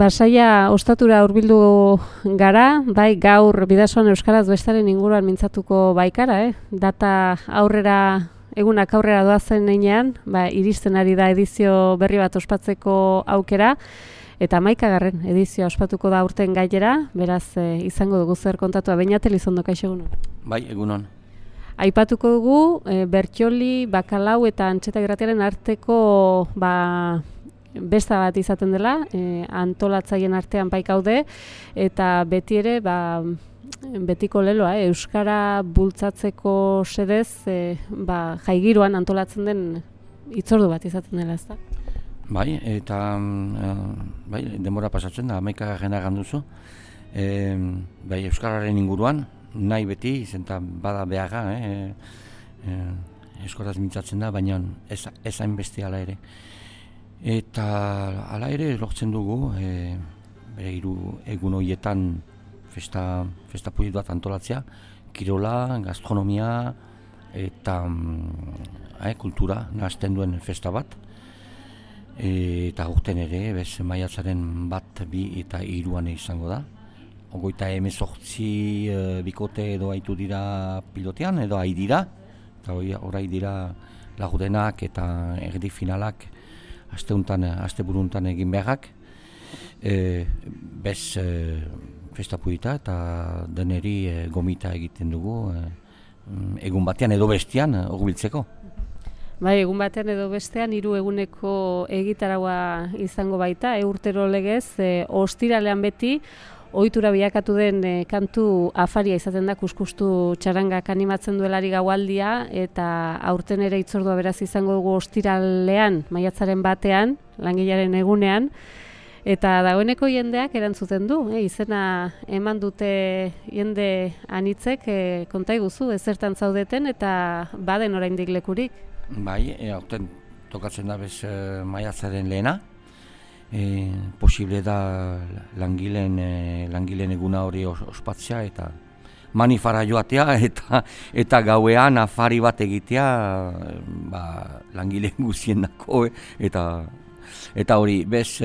Basaia ostatura hurbildu gara, bai gaur bidasoan euskaraz bestaren inguruan mintzatuko baikara, eh? Data aurrera egunak aurrera doazen einean, ba, iristen ari da edizio berri bat ospatzeko aukera eta garren edizioa ospatuko da urten gailera, beraz e, izango dugu zer kontatua bainatel izondo kaixo egunon. Bai, egunon. Aipatuko dugu e, Bertxoli, Bakalau eta Antxeta Gratiaren arteko ba, besta bat izaten dela, e, antolatzaien artean baikaude, eta beti ere, ba, betiko leloa, eh, Euskara bultzatzeko sedez, e, ba, jaigiruan antolatzen den itzordu bat izaten dela, ez da? Bai, eta e, bai, denbora pasatzen da, amaika gana ganduzu. E, bai, Euskararen inguruan, nahi beti, zenta bada behaga, eh, e, Euskaraz mintzatzen da, baina ez, ez hain bestiala ere. Eta hala ere lortzen dugu, e, bere hiru egun horietan festa, festa bat antolatzea, kirola, gastronomia eta e, kultura nahazten duen festa bat. E, eta urten ere, bez maiatzaren bat, bi eta iruan izango da. Ogoita emezortzi e, bikote edo haitu dira pilotean, edo hai dira. Eta orai dira lagudenak eta erdi finalak aste untan, aste buruntan egin beharrak. E, bez e, festa eta deneri e, gomita egiten dugu e, egun batean edo bestean horbiltzeko. Bai, egun batean edo bestean hiru eguneko egitaragoa izango baita, e, urtero legez, e, ostiralean beti, ohitura bilakatu den e, kantu afaria izaten da kuskustu txarangak animatzen duelari gaualdia eta aurten ere itzordua beraz izango dugu ostiralean, maiatzaren batean, langilaren egunean, eta dagoeneko jendeak erantzuten du, e, izena eman dute jende anitzek e, konta iguzu, ezertan zaudeten eta baden oraindik lekurik. Bai, e, aurten tokatzen da bez e, maiatzaren lehena, e, posible da langileen e, langileen eguna hori ospatzea eta manifara joatea eta eta gauean afari bat egitea ba, langileen guzien dako eh, eta eta hori bez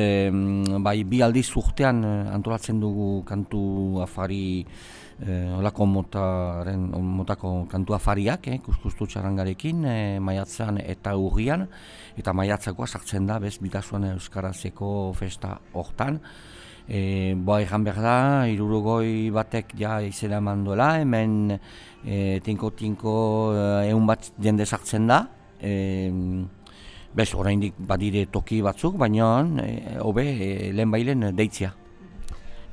bai bi aldiz urtean antolatzen dugu kantu afari eh, olako motaren, motako kantu afariak, eh, kuskustu txarangarekin, eh, maiatzan eta urrian, eta maiatzakoa sartzen da, bez, bitasuan Euskarazeko festa hortan. E, boa egan behar da, irurugoi batek ja izena eman duela, hemen e, tinko-tinko egun bat jende sartzen da. E, bez, oraindik badire toki batzuk, baina hobe e, lehen bailen deitzia.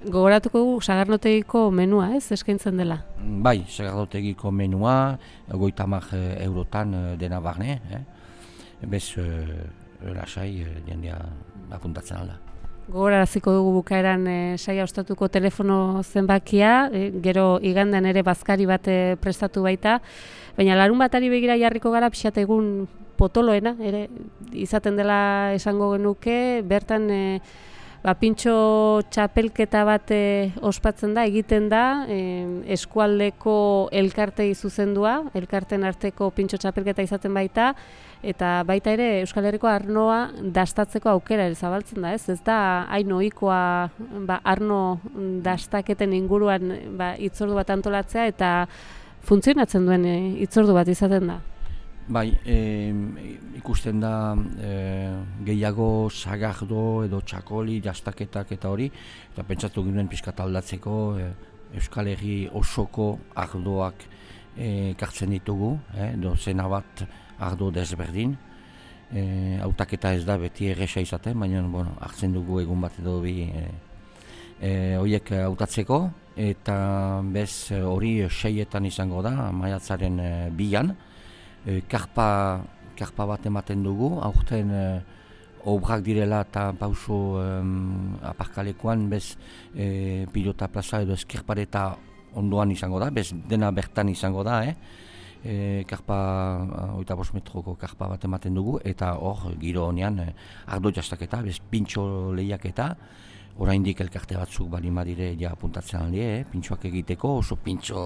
Gogoratuko gu sagarnotegiko menua, ez, eskaintzen dela? Bai, sagarnotegiko menua, goita mar eh, eurotan eh, dena barne, eh? bez, uh, lasai, jendea apuntatzen alda. Gogoraziko dugu bukaeran e, saia ostatuko telefono zenbakia, gero igandean ere bazkari bat prestatu baita, baina larun batari begira jarriko gara pixat egun potoloena, ere izaten dela esango genuke, bertan ba, pintxo txapelketa bat e, ospatzen da, egiten da, e, eskualdeko elkartei zuzendua, elkarten arteko pintxo txapelketa izaten baita, eta baita ere Euskal Herriko arnoa dastatzeko aukera ere zabaltzen da, ez? Ez da hain ohikoa ba, arno dastaketen inguruan ba, itzordu bat antolatzea eta funtzionatzen duen e, itzordu bat izaten da. Bai, e, ikusten da e, gehiago sagardo edo txakoli, jastaketak eta hori, eta pentsatu ginen pixka aldatzeko e, Euskal Herri osoko ardoak e, kartzen ditugu, e, edo zena bat ardo desberdin. E, autaketa ez da beti erresa izaten, baina bueno, hartzen dugu egun bat edo bi e, e, horiek hautatzeko, eta bez hori seietan izango da, maiatzaren e, bian, e, karpa, karpa bat ematen dugu, aurten e, obrak direla eta pauso e, aparkalekoan bez e, pilota plaza edo eskirpareta ondoan izango da, bez dena bertan izango da, eh? E, karpa, oita bos metroko karpa bat ematen dugu, eta hor, giro honean, ardo jastaketa, bez pintxo lehiaketa, oraindik elkarte batzuk bali madire ja apuntatzen aldi, eh? pintxoak egiteko, oso pintxo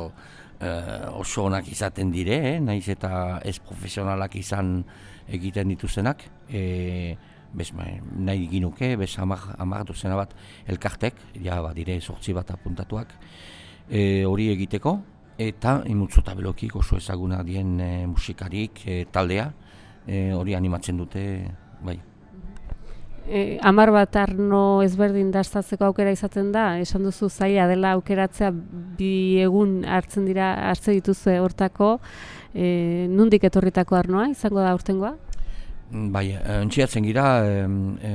uh, oso onak izaten dire, eh? naiz eta ez profesionalak izan egiten dituztenak. E, bez nahi ginuke, bez hamar, hamar dozena bat elkartek, ja ba, dire sortzi bat apuntatuak, e, hori egiteko, eta imutzo tabelokik oso ezaguna dien e, musikarik e, taldea, e, hori animatzen dute, bai. E, amar bat arno ezberdin dastatzeko aukera izaten da, esan duzu zaila dela aukeratzea bi egun hartzen dira hartze dituzue hortako, e, nundik etorritako arnoa izango da urtengoa? Bai, entxiatzen gira, e,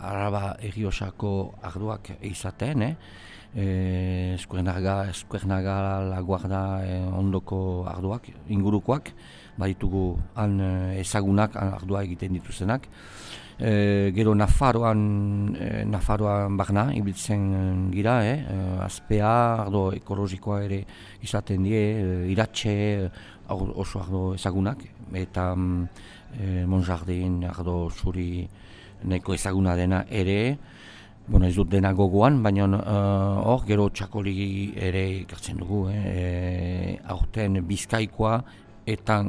araba egiosako arduak izaten, eh? E, eskuernaga, eskuernaga laguarda e, ondoko arduak, ingurukoak, baditugu han ezagunak ardua egiten dituzenak e, gero Nafaroan, e, Nafaroan barna, ibiltzen gira, eh? E, azpea, ardo ekologikoa ere izaten die, e, iratxe, oso ardo ezagunak, eta e, Monjardin, ardo zuri neko ezaguna dena ere, bueno, ez dut dena gogoan, baina hor, gero txakoli ere ikartzen dugu, eh? aurten bizkaikoa eta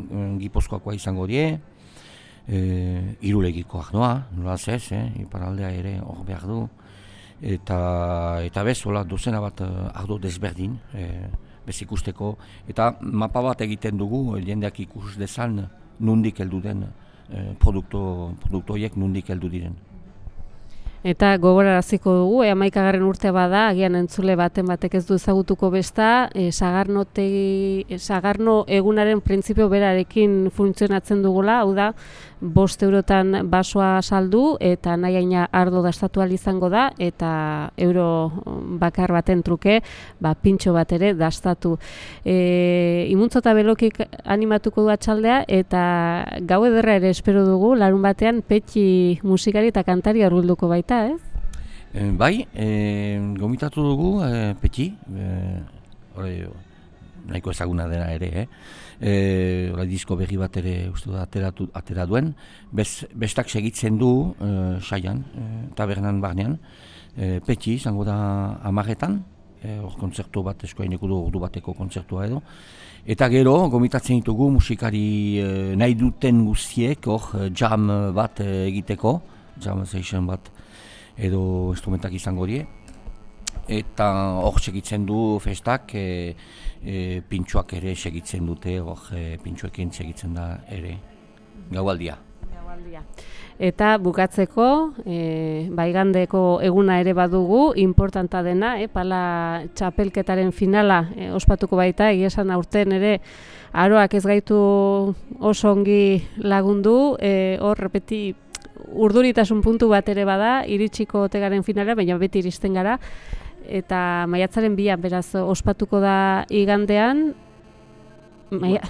gipozkoakoa izango die, e, irulegiko noa, nola ez, eh, iparaldea ere hor behar du, eta, eta bez, hola, dozena bat eh, ardo desberdin, e, bez ikusteko, eta mapa bat egiten dugu, jendeak ikus dezan, nundik heldu den, e, produkto, produktoiek nundik heldu diren. Eta gogoraraziko dugu, e, amaikagarren urte bada, agian entzule baten batek ez du ezagutuko besta, e, sagarno egunaren printzipio berarekin funtzionatzen dugula, hau da, bost eurotan basoa saldu eta nahiaina ardo dastatu izango da eta euro bakar baten truke ba, pintxo bat ere dastatu. E, imuntzo eta belokik animatuko du atxaldea eta gau ederra ere espero dugu larun batean petxi musikari eta kantari argulduko baita, ez? E, bai, e, gomitatu dugu e, petxi, e, nahiko ezaguna dena ere, eh? E, disko berri bat ere uste da ateratu, atera duen, Bez, bestak segitzen du e, saian, e, tabernan barnean, e, petxi izango da amaretan, e, hor kontzertu bat eskoaineko du ordu bateko kontzertua edo, eta gero gomitatzen ditugu musikari e, nahi duten guztiek hor jam bat egiteko, jam session bat edo instrumentak izango die, eta hor segitzen du festak e, e, pintxoak ere segitzen dute hor e, pintxoekin segitzen da ere gaualdia. Gaualdia. Eta bukatzeko, e, baigandeko eguna ere badugu, importanta dena, e, pala txapelketaren finala e, ospatuko baita, egia esan aurten ere, aroak ez gaitu oso ongi lagundu, e, hor, repeti, urduritasun puntu bat ere bada, iritsiko otegaren finala, baina beti iristen gara, eta maiatzaren bian beraz ospatuko da igandean maia,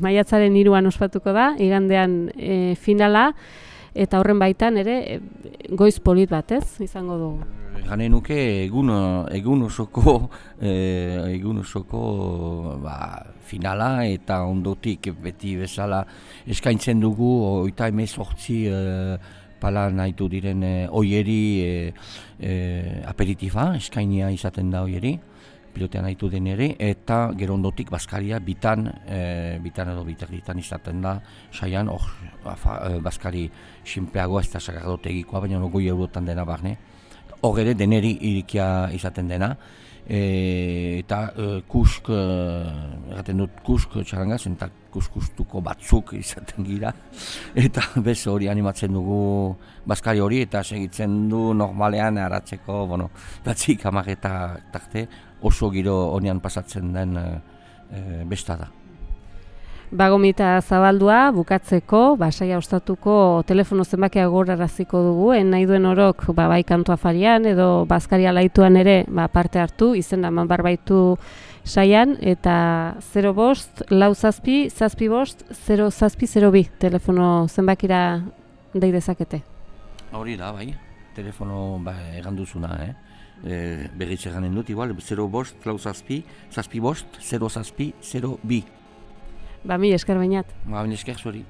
maiatzaren hiruan ospatuko da igandean e, finala eta horren baitan ere e, goiz polit bat ez? Izango dugu. Gane nuke egun, egun osoko, e, egun osoko ba, finala eta ondotik beti bezala eskaintzen dugu oita emez ortsi e, pala nahitu diren e, oieri e, e, aperitifa, eskainia izaten da oieri, pilotean nahitu den ere, eta gero ondotik Baskaria bitan, e, bitan edo bitan izaten da, saian, oh, Baskari sinpeagoa ez da sagardotegikoa, baina no goi eurotan dena barne, hor ere deneri irikia izaten dena, e, eta e, kusk, e, dut kusk txarangaz, eta kuskustuko batzuk izaten gira, eta bez hori animatzen dugu Baskari hori, eta segitzen du normalean aratzeko, bueno, batzik amageta tarte, oso giro honian pasatzen den e, e, besta da. Bagomita zabaldua, bukatzeko, basaia ostatuko telefono zenbakia goraraziko dugu, en nahi duen orok ba, bai kantu afarian edo bazkaria laituan ere ba, parte hartu, izen da man barbaitu saian, eta 0 bost, lau zazpi, zazpi bost, 0 zazpi, 0 bi, telefono zenbakira dei dezakete. Hori da, bai, telefono ba, eganduzuna, eh? E, berriz eganen dut, igual, 0 bost, lau zazpi, zazpi bost, 0 zazpi, 0 bi. Ba, mi esker bainat. Ba, mi esker zuri.